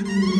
嗯